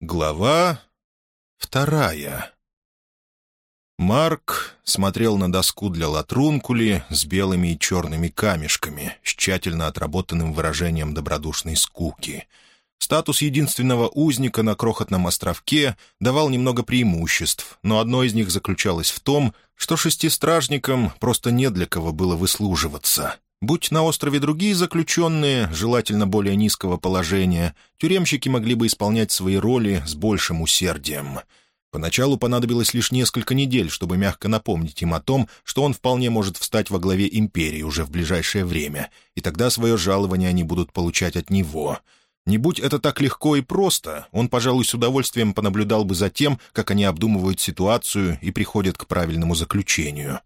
Глава вторая Марк смотрел на доску для латрункули с белыми и черными камешками, с тщательно отработанным выражением добродушной скуки. Статус единственного узника на крохотном островке давал немного преимуществ, но одно из них заключалось в том, что шестистражникам просто не для кого было выслуживаться — Будь на острове другие заключенные, желательно более низкого положения, тюремщики могли бы исполнять свои роли с большим усердием. Поначалу понадобилось лишь несколько недель, чтобы мягко напомнить им о том, что он вполне может встать во главе империи уже в ближайшее время, и тогда свое жалование они будут получать от него. Не будь это так легко и просто, он, пожалуй, с удовольствием понаблюдал бы за тем, как они обдумывают ситуацию и приходят к правильному заключению.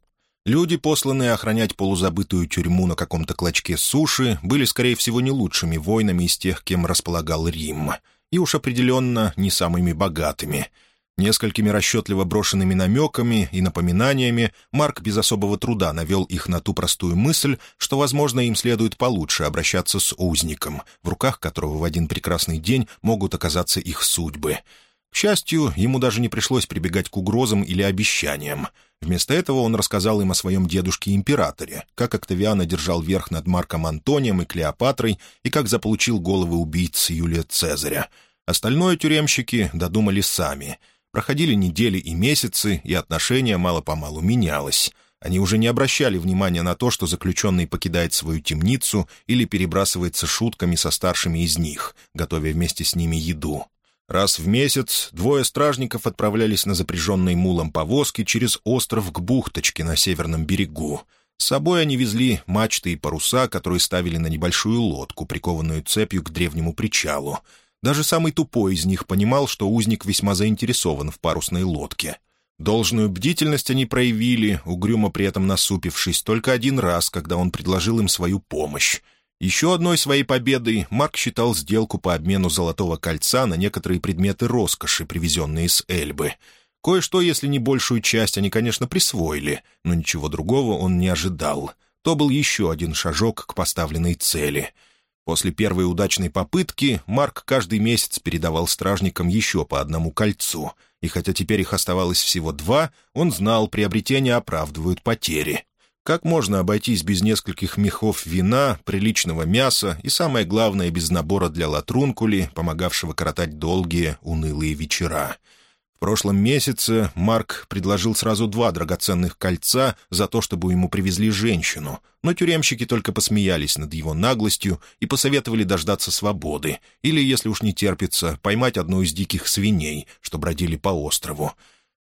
Люди, посланные охранять полузабытую тюрьму на каком-то клочке суши, были, скорее всего, не лучшими воинами из тех, кем располагал Рим, и уж определенно не самыми богатыми. Несколькими расчетливо брошенными намеками и напоминаниями Марк без особого труда навел их на ту простую мысль, что, возможно, им следует получше обращаться с узником, в руках которого в один прекрасный день могут оказаться их судьбы. К счастью, ему даже не пришлось прибегать к угрозам или обещаниям — Вместо этого он рассказал им о своем дедушке-императоре, как Октавиан одержал верх над Марком Антонием и Клеопатрой и как заполучил головы убийц Юлия Цезаря. Остальное тюремщики додумали сами. Проходили недели и месяцы, и отношение мало-помалу менялось. Они уже не обращали внимания на то, что заключенный покидает свою темницу или перебрасывается шутками со старшими из них, готовя вместе с ними еду. Раз в месяц двое стражников отправлялись на запряженной мулом повозке через остров к бухточке на северном берегу. С собой они везли мачты и паруса, которые ставили на небольшую лодку, прикованную цепью к древнему причалу. Даже самый тупой из них понимал, что узник весьма заинтересован в парусной лодке. Должную бдительность они проявили, угрюмо при этом насупившись, только один раз, когда он предложил им свою помощь. Еще одной своей победой Марк считал сделку по обмену золотого кольца на некоторые предметы роскоши, привезенные с Эльбы. Кое-что, если не большую часть, они, конечно, присвоили, но ничего другого он не ожидал. То был еще один шажок к поставленной цели. После первой удачной попытки Марк каждый месяц передавал стражникам еще по одному кольцу, и хотя теперь их оставалось всего два, он знал, приобретения оправдывают потери. Как можно обойтись без нескольких мехов вина, приличного мяса и, самое главное, без набора для латрункули, помогавшего коротать долгие, унылые вечера? В прошлом месяце Марк предложил сразу два драгоценных кольца за то, чтобы ему привезли женщину, но тюремщики только посмеялись над его наглостью и посоветовали дождаться свободы или, если уж не терпится, поймать одну из диких свиней, что бродили по острову.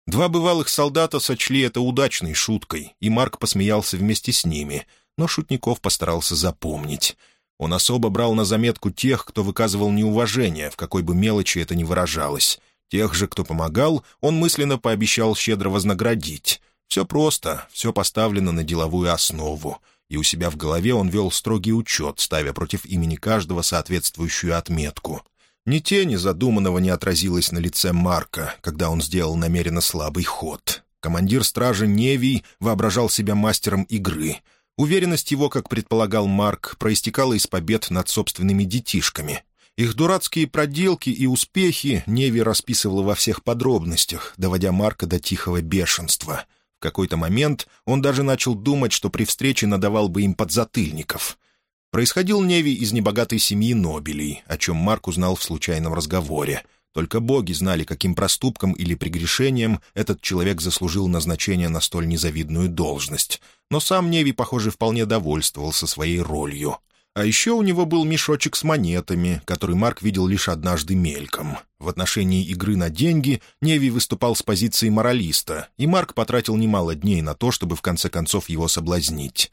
Два бывалых солдата сочли это удачной шуткой, и Марк посмеялся вместе с ними, но шутников постарался запомнить. Он особо брал на заметку тех, кто выказывал неуважение, в какой бы мелочи это ни выражалось. Тех же, кто помогал, он мысленно пообещал щедро вознаградить. Все просто, все поставлено на деловую основу, и у себя в голове он вел строгий учет, ставя против имени каждого соответствующую отметку. Ни тени задуманного не отразилось на лице Марка, когда он сделал намеренно слабый ход. Командир стражи Невий воображал себя мастером игры. Уверенность его, как предполагал Марк, проистекала из побед над собственными детишками. Их дурацкие проделки и успехи Неви расписывал во всех подробностях, доводя Марка до тихого бешенства. В какой-то момент он даже начал думать, что при встрече надавал бы им подзатыльников. Происходил Неви из небогатой семьи Нобелей, о чем Марк узнал в случайном разговоре. Только боги знали, каким проступком или прегрешением этот человек заслужил назначение на столь незавидную должность. Но сам Неви, похоже, вполне довольствовался своей ролью. А еще у него был мешочек с монетами, который Марк видел лишь однажды мельком. В отношении игры на деньги Неви выступал с позиции моралиста, и Марк потратил немало дней на то, чтобы в конце концов его соблазнить.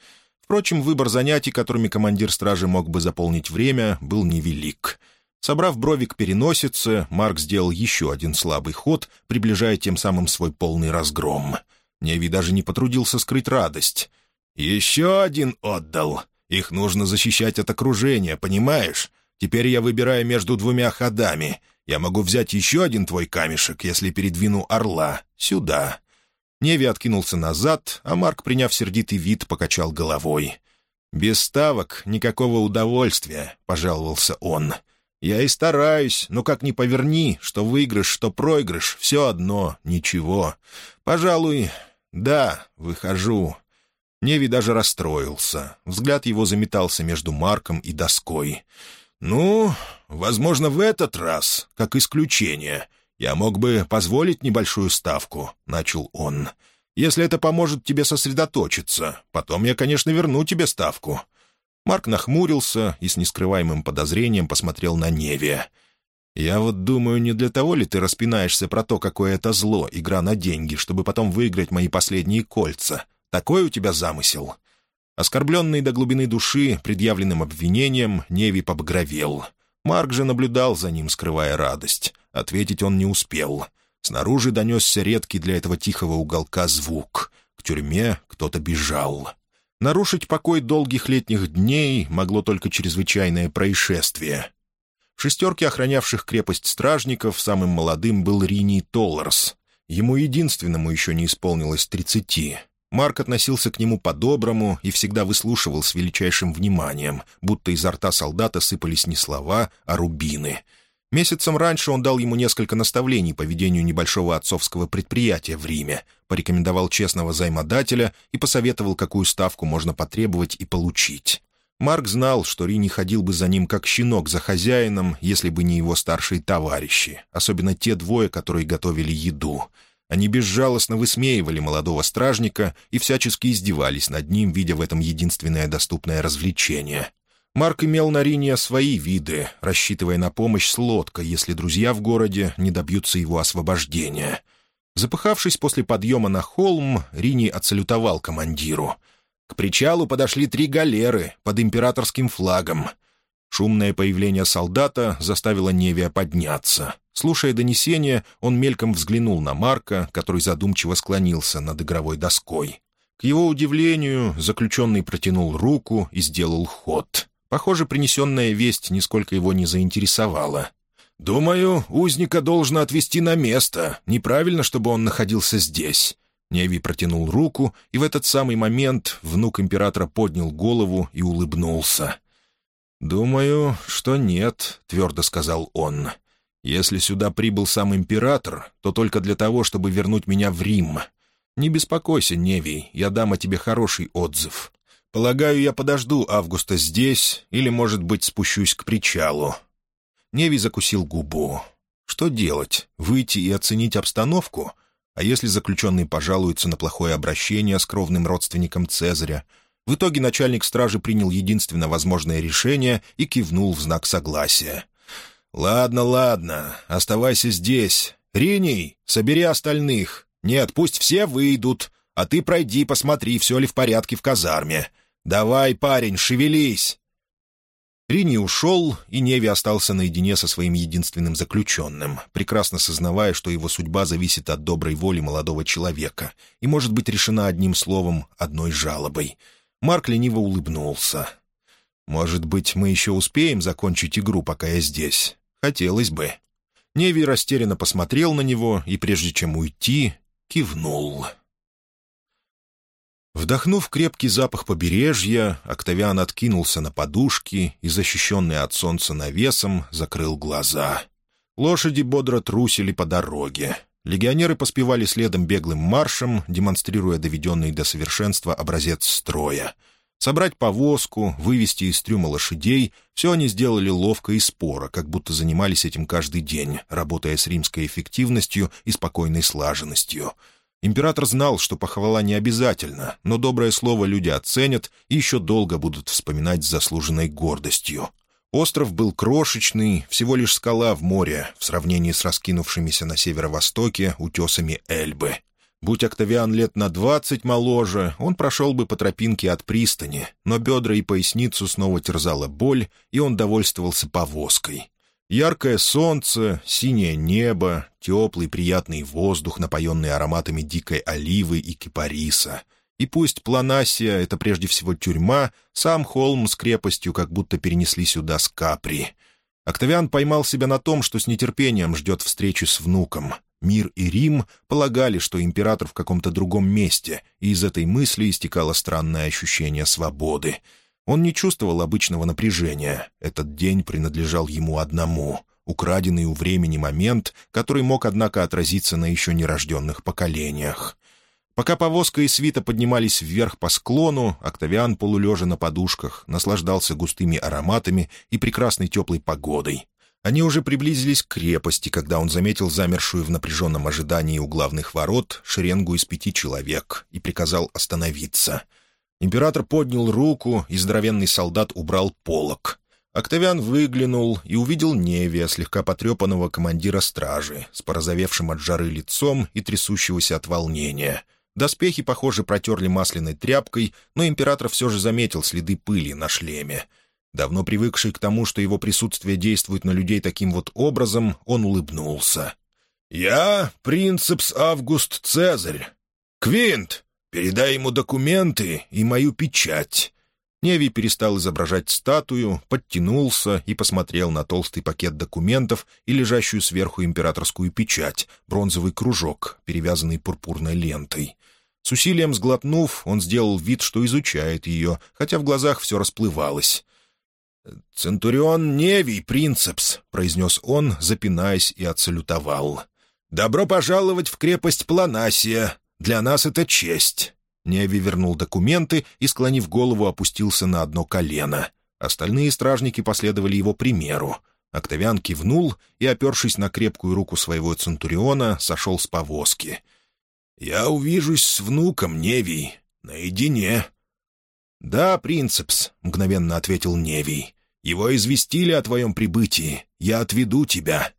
Впрочем, выбор занятий, которыми командир стражи мог бы заполнить время, был невелик. Собрав брови к переносице, Марк сделал еще один слабый ход, приближая тем самым свой полный разгром. Неви даже не потрудился скрыть радость. «Еще один отдал. Их нужно защищать от окружения, понимаешь? Теперь я выбираю между двумя ходами. Я могу взять еще один твой камешек, если передвину орла. Сюда. Неви откинулся назад, а Марк, приняв сердитый вид, покачал головой. «Без ставок никакого удовольствия», — пожаловался он. Я и стараюсь, но как ни поверни, что выигрыш, что проигрыш, все одно, ничего. Пожалуй, да, выхожу». Неви даже расстроился. Взгляд его заметался между Марком и доской. «Ну, возможно, в этот раз, как исключение, я мог бы позволить небольшую ставку», — начал он. «Если это поможет тебе сосредоточиться, потом я, конечно, верну тебе ставку». Марк нахмурился и с нескрываемым подозрением посмотрел на Невия. «Я вот думаю, не для того ли ты распинаешься про то, какое это зло, игра на деньги, чтобы потом выиграть мои последние кольца? Такой у тебя замысел?» Оскорбленный до глубины души предъявленным обвинением, Неви побагровел. Марк же наблюдал за ним, скрывая радость. Ответить он не успел. Снаружи донесся редкий для этого тихого уголка звук. К тюрьме кто-то бежал. Нарушить покой долгих летних дней могло только чрезвычайное происшествие. В шестерке охранявших крепость стражников самым молодым был Рини Толларс. Ему единственному еще не исполнилось тридцати. Марк относился к нему по-доброму и всегда выслушивал с величайшим вниманием, будто изо рта солдата сыпались не слова, а рубины. Месяцем раньше он дал ему несколько наставлений по ведению небольшого отцовского предприятия в Риме, порекомендовал честного займодателя и посоветовал, какую ставку можно потребовать и получить. Марк знал, что Ри не ходил бы за ним как щенок за хозяином, если бы не его старшие товарищи, особенно те двое, которые готовили еду — они безжалостно высмеивали молодого стражника и всячески издевались над ним, видя в этом единственное доступное развлечение. Марк имел на Рине свои виды, рассчитывая на помощь с лодкой, если друзья в городе не добьются его освобождения. Запыхавшись после подъема на холм, Рини отсалютовал командиру. К причалу подошли три галеры под императорским флагом. Шумное появление солдата заставило Невия подняться. Слушая донесение, он мельком взглянул на Марка, который задумчиво склонился над игровой доской. К его удивлению, заключенный протянул руку и сделал ход. Похоже, принесенная весть нисколько его не заинтересовала. «Думаю, узника должно отвезти на место. Неправильно, чтобы он находился здесь». Неви протянул руку, и в этот самый момент внук императора поднял голову и улыбнулся. «Думаю, что нет», — твердо сказал он. Если сюда прибыл сам император, то только для того, чтобы вернуть меня в Рим. Не беспокойся, Невий, я дам о тебе хороший отзыв. Полагаю, я подожду Августа здесь или, может быть, спущусь к причалу». Невий закусил губу. «Что делать? Выйти и оценить обстановку? А если заключенный пожалуется на плохое обращение с кровным родственником Цезаря?» В итоге начальник стражи принял единственно возможное решение и кивнул в знак согласия. «Ладно, ладно, оставайся здесь. Риний, собери остальных. Нет, пусть все выйдут, а ты пройди, посмотри, все ли в порядке в казарме. Давай, парень, шевелись!» Рини ушел, и Неви остался наедине со своим единственным заключенным, прекрасно сознавая, что его судьба зависит от доброй воли молодого человека и может быть решена одним словом, одной жалобой. Марк лениво улыбнулся. «Может быть, мы еще успеем закончить игру, пока я здесь? Хотелось бы». Неви растерянно посмотрел на него и, прежде чем уйти, кивнул. Вдохнув крепкий запах побережья, Октавиан откинулся на подушки и, защищенный от солнца навесом, закрыл глаза. Лошади бодро трусили по дороге. Легионеры поспевали следом беглым маршем, демонстрируя доведенный до совершенства образец строя — Собрать повозку, вывести из трюма лошадей — все они сделали ловко и споро, как будто занимались этим каждый день, работая с римской эффективностью и спокойной слаженностью. Император знал, что похвала не обязательно, но доброе слово люди оценят и еще долго будут вспоминать с заслуженной гордостью. Остров был крошечный, всего лишь скала в море, в сравнении с раскинувшимися на северо-востоке утесами Эльбы — Будь Октавиан лет на двадцать моложе, он прошел бы по тропинке от пристани, но бедра и поясницу снова терзала боль, и он довольствовался повозкой. Яркое солнце, синее небо, теплый приятный воздух, напоенный ароматами дикой оливы и кипариса. И пусть Планасия — это прежде всего тюрьма, сам холм с крепостью как будто перенесли сюда с Капри. Октавиан поймал себя на том, что с нетерпением ждет встречи с внуком — Мир и Рим полагали, что император в каком-то другом месте, и из этой мысли истекало странное ощущение свободы. Он не чувствовал обычного напряжения. Этот день принадлежал ему одному, украденный у времени момент, который мог, однако, отразиться на еще нерожденных поколениях. Пока повозка и свита поднимались вверх по склону, Октавиан, полулежа на подушках, наслаждался густыми ароматами и прекрасной теплой погодой. Они уже приблизились к крепости, когда он заметил замершую в напряженном ожидании у главных ворот шеренгу из пяти человек и приказал остановиться. Император поднял руку, и здоровенный солдат убрал полог. Октавиан выглянул и увидел Невия, слегка потрепанного командира стражи, с порозовевшим от жары лицом и трясущегося от волнения — Доспехи, похоже, протерли масляной тряпкой, но император все же заметил следы пыли на шлеме. Давно привыкший к тому, что его присутствие действует на людей таким вот образом, он улыбнулся. «Я принцепс Август Цезарь. Квинт, передай ему документы и мою печать». Неви перестал изображать статую, подтянулся и посмотрел на толстый пакет документов и лежащую сверху императорскую печать, бронзовый кружок, перевязанный пурпурной лентой. С усилием сглотнув, он сделал вид, что изучает ее, хотя в глазах все расплывалось. «Центурион Невий, принцепс», — произнес он, запинаясь и отсалютовал. «Добро пожаловать в крепость Планасия. Для нас это честь». Неви вернул документы и, склонив голову, опустился на одно колено. Остальные стражники последовали его примеру. Октавиан кивнул и, опершись на крепкую руку своего Центуриона, сошел с повозки. «Я увижусь с внуком, Невий, наедине». «Да, принцепс», — мгновенно ответил Невий. «Его известили о твоем прибытии. Я отведу тебя».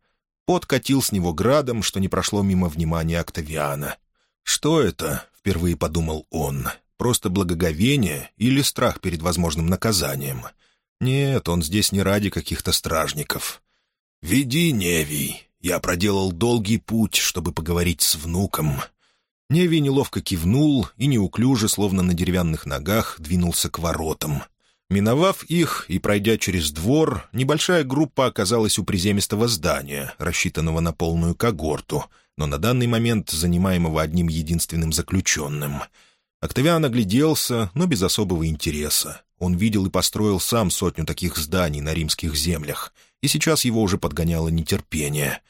Пот катил с него градом, что не прошло мимо внимания Октавиана. «Что это?» — впервые подумал он. «Просто благоговение или страх перед возможным наказанием?» «Нет, он здесь не ради каких-то стражников». «Веди, Невий. Я проделал долгий путь, чтобы поговорить с внуком». Неви неловко кивнул и неуклюже, словно на деревянных ногах, двинулся к воротам. Миновав их и пройдя через двор, небольшая группа оказалась у приземистого здания, рассчитанного на полную когорту, но на данный момент занимаемого одним единственным заключенным. Октавиан огляделся, но без особого интереса. Он видел и построил сам сотню таких зданий на римских землях, и сейчас его уже подгоняло нетерпение —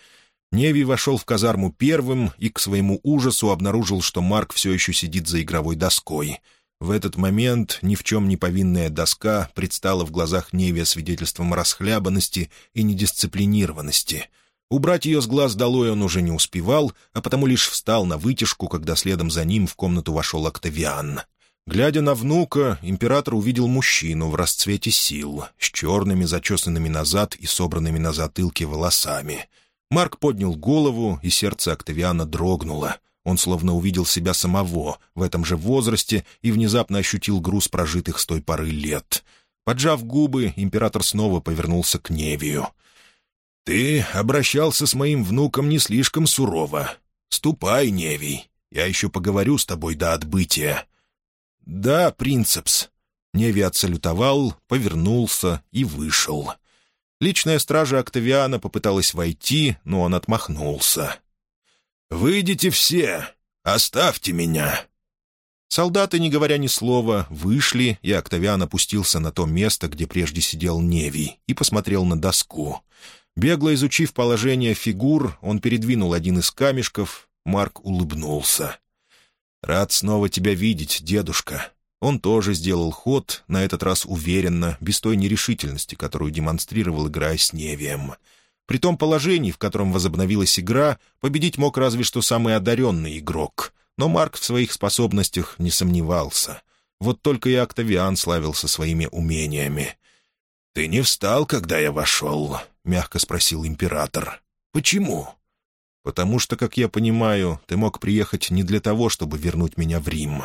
Неви вошел в казарму первым и, к своему ужасу, обнаружил, что Марк все еще сидит за игровой доской. В этот момент ни в чем не повинная доска предстала в глазах Неви свидетельством расхлябанности и недисциплинированности. Убрать ее с глаз долой он уже не успевал, а потому лишь встал на вытяжку, когда следом за ним в комнату вошел Октавиан. Глядя на внука, император увидел мужчину в расцвете сил, с черными, зачесанными назад и собранными на затылке волосами — Марк поднял голову, и сердце Октавиана дрогнуло. Он словно увидел себя самого в этом же возрасте и внезапно ощутил груз прожитых с той поры лет. Поджав губы, император снова повернулся к Невию. «Ты обращался с моим внуком не слишком сурово. Ступай, Невий, я еще поговорю с тобой до отбытия». «Да, принцепс». Неви отсалютовал, повернулся и вышел. Личная стража Октавиана попыталась войти, но он отмахнулся. «Выйдите все! Оставьте меня!» Солдаты, не говоря ни слова, вышли, и Октавиан опустился на то место, где прежде сидел Невий, и посмотрел на доску. Бегло изучив положение фигур, он передвинул один из камешков. Марк улыбнулся. «Рад снова тебя видеть, дедушка. Он тоже сделал ход, на этот раз уверенно, без той нерешительности, которую демонстрировал, играя с Невием. При том положении, в котором возобновилась игра, победить мог разве что самый одаренный игрок. Но Марк в своих способностях не сомневался. Вот только и Октавиан славился своими умениями. «Ты не встал, когда я вошел?» — мягко спросил император. «Почему?» «Потому что, как я понимаю, ты мог приехать не для того, чтобы вернуть меня в Рим.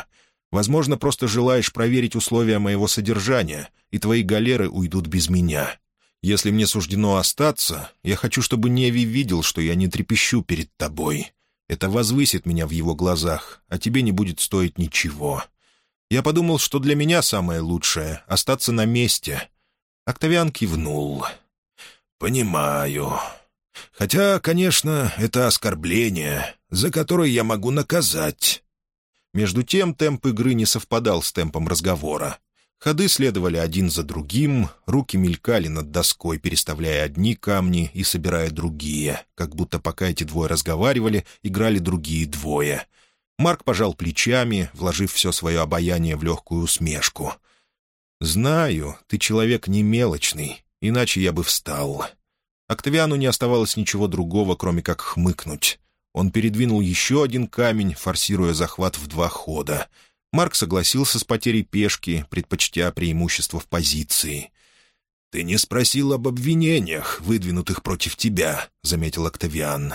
Возможно, просто желаешь проверить условия моего содержания, и твои галеры уйдут без меня. Если мне суждено остаться, я хочу, чтобы Неви видел, что я не трепещу перед тобой. Это возвысит меня в его глазах, а тебе не будет стоить ничего. Я подумал, что для меня самое лучшее — остаться на месте». Октавиан кивнул. «Понимаю. Хотя, конечно, это оскорбление, за которое я могу наказать. Между тем темп игры не совпадал с темпом разговора. Ходы следовали один за другим, руки мелькали над доской, переставляя одни камни и собирая другие, как будто пока эти двое разговаривали, играли другие двое. Марк пожал плечами, вложив все свое обаяние в легкую усмешку. «Знаю, ты человек не мелочный, иначе я бы встал». Октавиану не оставалось ничего другого, кроме как хмыкнуть. Он передвинул еще один камень, форсируя захват в два хода. Марк согласился с потерей пешки, предпочтя преимущество в позиции. «Ты не спросил об обвинениях, выдвинутых против тебя», — заметил Октавиан.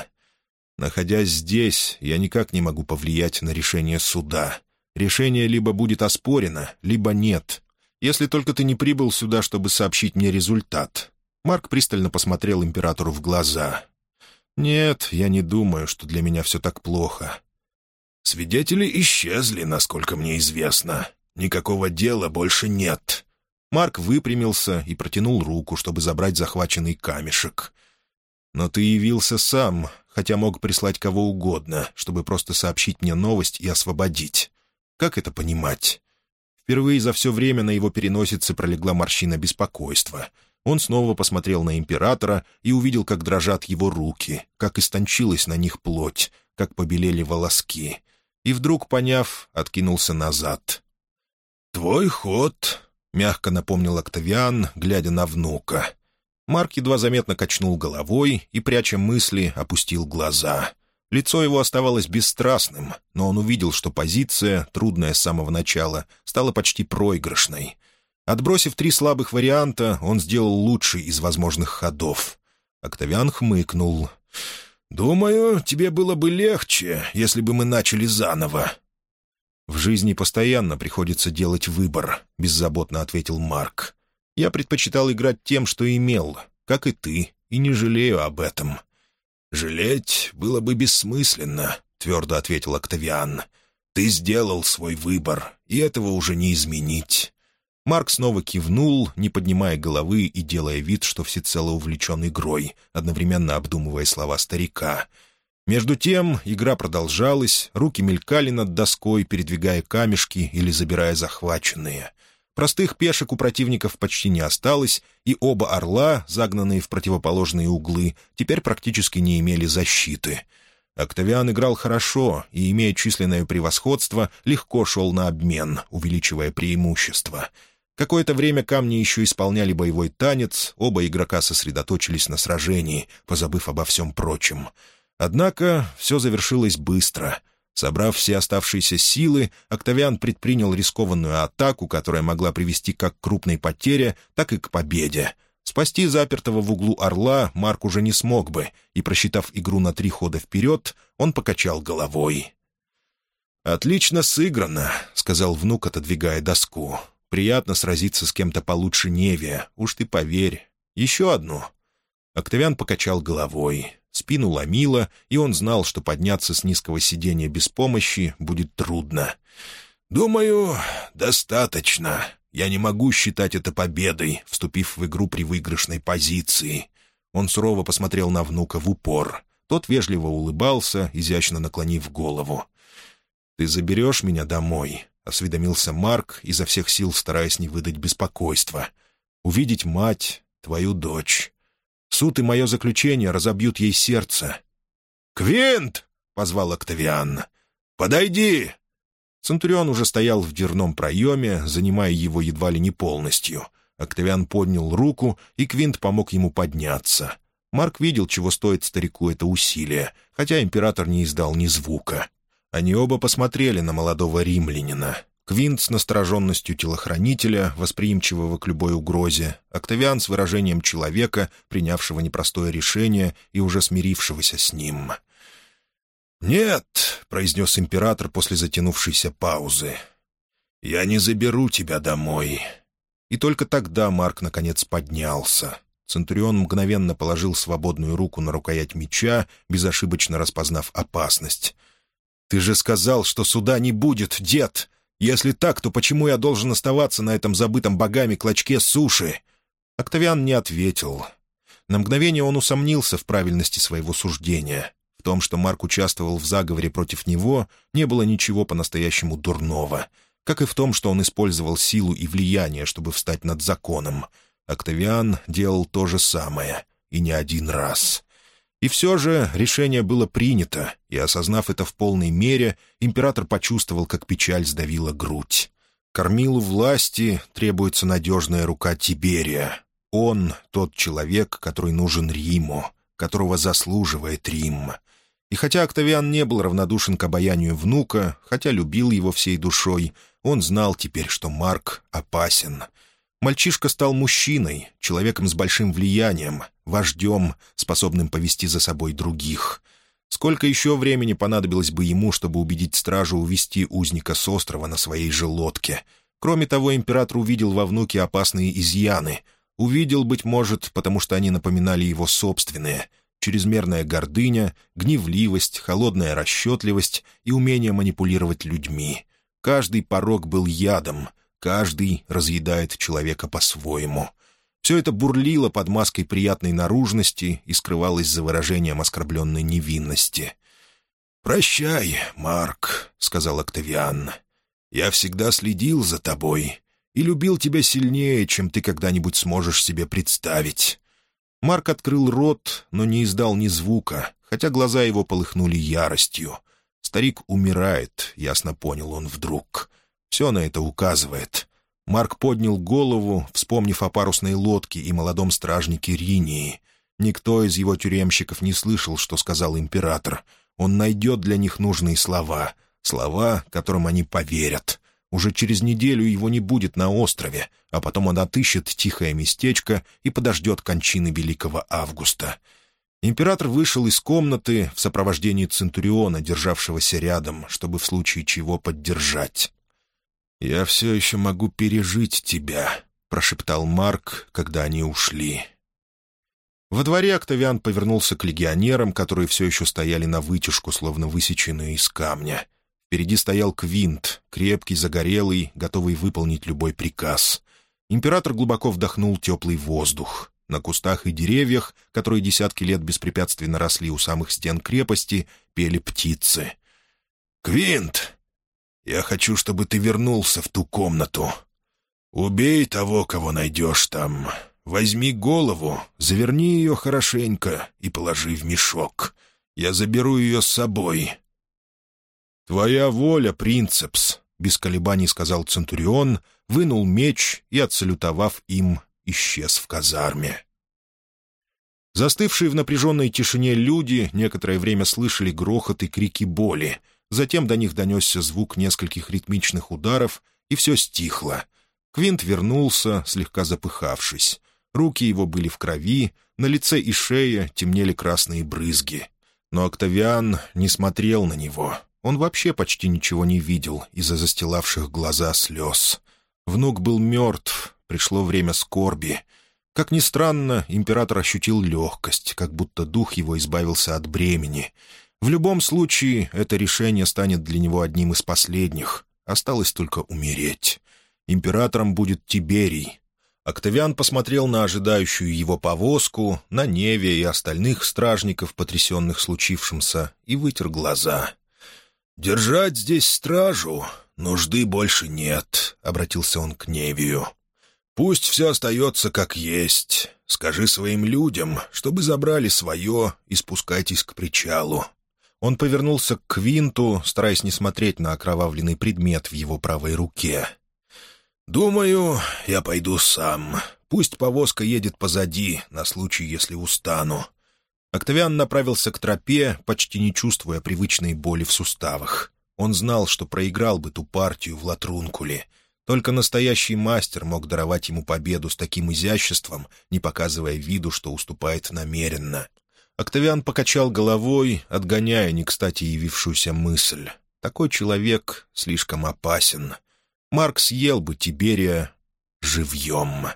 «Находясь здесь, я никак не могу повлиять на решение суда. Решение либо будет оспорено, либо нет. Если только ты не прибыл сюда, чтобы сообщить мне результат». Марк пристально посмотрел императору в глаза. «Нет, я не думаю, что для меня все так плохо. Свидетели исчезли, насколько мне известно. Никакого дела больше нет». Марк выпрямился и протянул руку, чтобы забрать захваченный камешек. «Но ты явился сам, хотя мог прислать кого угодно, чтобы просто сообщить мне новость и освободить. Как это понимать?» Впервые за все время на его переносице пролегла морщина беспокойства — он снова посмотрел на императора и увидел, как дрожат его руки, как истончилась на них плоть, как побелели волоски. И вдруг, поняв, откинулся назад. «Твой ход», — мягко напомнил Октавиан, глядя на внука. Марк едва заметно качнул головой и, пряча мысли, опустил глаза. Лицо его оставалось бесстрастным, но он увидел, что позиция, трудная с самого начала, стала почти проигрышной — Отбросив три слабых варианта, он сделал лучший из возможных ходов. Октавиан хмыкнул. «Думаю, тебе было бы легче, если бы мы начали заново». «В жизни постоянно приходится делать выбор», — беззаботно ответил Марк. «Я предпочитал играть тем, что имел, как и ты, и не жалею об этом». «Жалеть было бы бессмысленно», — твердо ответил Октавиан. «Ты сделал свой выбор, и этого уже не изменить. Марк снова кивнул, не поднимая головы и делая вид, что всецело увлечен игрой, одновременно обдумывая слова старика. Между тем игра продолжалась, руки мелькали над доской, передвигая камешки или забирая захваченные. Простых пешек у противников почти не осталось, и оба орла, загнанные в противоположные углы, теперь практически не имели защиты. Октавиан играл хорошо и, имея численное превосходство, легко шел на обмен, увеличивая преимущество — Какое-то время камни еще исполняли боевой танец, оба игрока сосредоточились на сражении, позабыв обо всем прочем. Однако все завершилось быстро. Собрав все оставшиеся силы, Октавиан предпринял рискованную атаку, которая могла привести как к крупной потере, так и к победе. Спасти запертого в углу орла Марк уже не смог бы, и, просчитав игру на три хода вперед, он покачал головой. «Отлично сыграно», — сказал внук, отодвигая доску. Приятно сразиться с кем-то получше Невия, уж ты поверь. Еще одну». Октавиан покачал головой. Спину ломило, и он знал, что подняться с низкого сиденья без помощи будет трудно. «Думаю, достаточно. Я не могу считать это победой, вступив в игру при выигрышной позиции». Он сурово посмотрел на внука в упор. Тот вежливо улыбался, изящно наклонив голову. «Ты заберешь меня домой?» — осведомился Марк, изо всех сил стараясь не выдать беспокойства. «Увидеть мать, твою дочь. Суд и мое заключение разобьют ей сердце». «Квинт!» — позвал Октавиан. «Подойди!» Центурион уже стоял в дверном проеме, занимая его едва ли не полностью. Октавиан поднял руку, и Квинт помог ему подняться. Марк видел, чего стоит старику это усилие, хотя император не издал ни звука. Они оба посмотрели на молодого римлянина. Квинт с настороженностью телохранителя, восприимчивого к любой угрозе, Октавиан с выражением человека, принявшего непростое решение и уже смирившегося с ним. «Нет», — произнес император после затянувшейся паузы, — «я не заберу тебя домой». И только тогда Марк наконец поднялся. Центурион мгновенно положил свободную руку на рукоять меча, безошибочно распознав опасность — «Ты же сказал, что суда не будет, дед! Если так, то почему я должен оставаться на этом забытом богами клочке суши?» Октавиан не ответил. На мгновение он усомнился в правильности своего суждения. В том, что Марк участвовал в заговоре против него, не было ничего по-настоящему дурного. как и в том, что он использовал силу и влияние, чтобы встать над законом. Октавиан делал то же самое, и не один раз. И все же решение было принято, и, осознав это в полной мере, император почувствовал, как печаль сдавила грудь. Кормилу власти требуется надежная рука Тиберия. Он — тот человек, который нужен Риму, которого заслуживает Рим. И хотя Октавиан не был равнодушен к обаянию внука, хотя любил его всей душой, он знал теперь, что Марк опасен — Мальчишка стал мужчиной, человеком с большим влиянием, вождем, способным повести за собой других. Сколько еще времени понадобилось бы ему, чтобы убедить стражу увести узника с острова на своей же лодке? Кроме того, император увидел во внуке опасные изъяны. Увидел, быть может, потому что они напоминали его собственные. Чрезмерная гордыня, гневливость, холодная расчетливость и умение манипулировать людьми. Каждый порог был ядом — Каждый разъедает человека по-своему. Все это бурлило под маской приятной наружности и скрывалось за выражением оскорбленной невинности. «Прощай, Марк», — сказал Октавиан. «Я всегда следил за тобой и любил тебя сильнее, чем ты когда-нибудь сможешь себе представить». Марк открыл рот, но не издал ни звука, хотя глаза его полыхнули яростью. Старик умирает, ясно понял он вдруг. Все на это указывает. Марк поднял голову, вспомнив о парусной лодке и молодом стражнике Ринии. Никто из его тюремщиков не слышал, что сказал император. Он найдет для них нужные слова, слова, которым они поверят. Уже через неделю его не будет на острове, а потом он отыщет тихое местечко и подождет кончины Великого Августа. Император вышел из комнаты в сопровождении Центуриона, державшегося рядом, чтобы в случае чего поддержать. «Я все еще могу пережить тебя», — прошептал Марк, когда они ушли. Во дворе Октавиан повернулся к легионерам, которые все еще стояли на вытяжку, словно высеченные из камня. Впереди стоял Квинт, крепкий, загорелый, готовый выполнить любой приказ. Император глубоко вдохнул теплый воздух. На кустах и деревьях, которые десятки лет беспрепятственно росли у самых стен крепости, пели птицы. «Квинт!» Я хочу, чтобы ты вернулся в ту комнату. Убей того, кого найдешь там. Возьми голову, заверни ее хорошенько и положи в мешок. Я заберу ее с собой». «Твоя воля, принцепс», — без колебаний сказал Центурион, вынул меч и, отсалютовав им, исчез в казарме. Застывшие в напряженной тишине люди некоторое время слышали грохот и крики боли, Затем до них донесся звук нескольких ритмичных ударов, и все стихло. Квинт вернулся, слегка запыхавшись. Руки его были в крови, на лице и шее темнели красные брызги. Но Октавиан не смотрел на него. Он вообще почти ничего не видел из-за застилавших глаза слез. Внук был мертв, пришло время скорби. Как ни странно, император ощутил легкость, как будто дух его избавился от бремени — в любом случае, это решение станет для него одним из последних. Осталось только умереть. Императором будет Тиберий. Октавиан посмотрел на ожидающую его повозку, на Неве и остальных стражников, потрясенных случившимся, и вытер глаза. «Держать здесь стражу нужды больше нет», — обратился он к Невию. «Пусть все остается как есть. Скажи своим людям, чтобы забрали свое и спускайтесь к причалу. Он повернулся к Квинту, стараясь не смотреть на окровавленный предмет в его правой руке. «Думаю, я пойду сам. Пусть повозка едет позади, на случай, если устану». Октавиан направился к тропе, почти не чувствуя привычной боли в суставах. Он знал, что проиграл бы ту партию в Латрункуле. Только настоящий мастер мог даровать ему победу с таким изяществом, не показывая виду, что уступает намеренно. Октавиан покачал головой, отгоняя не кстати явившуюся мысль. Такой человек слишком опасен. Марк съел бы Тиберия живьем.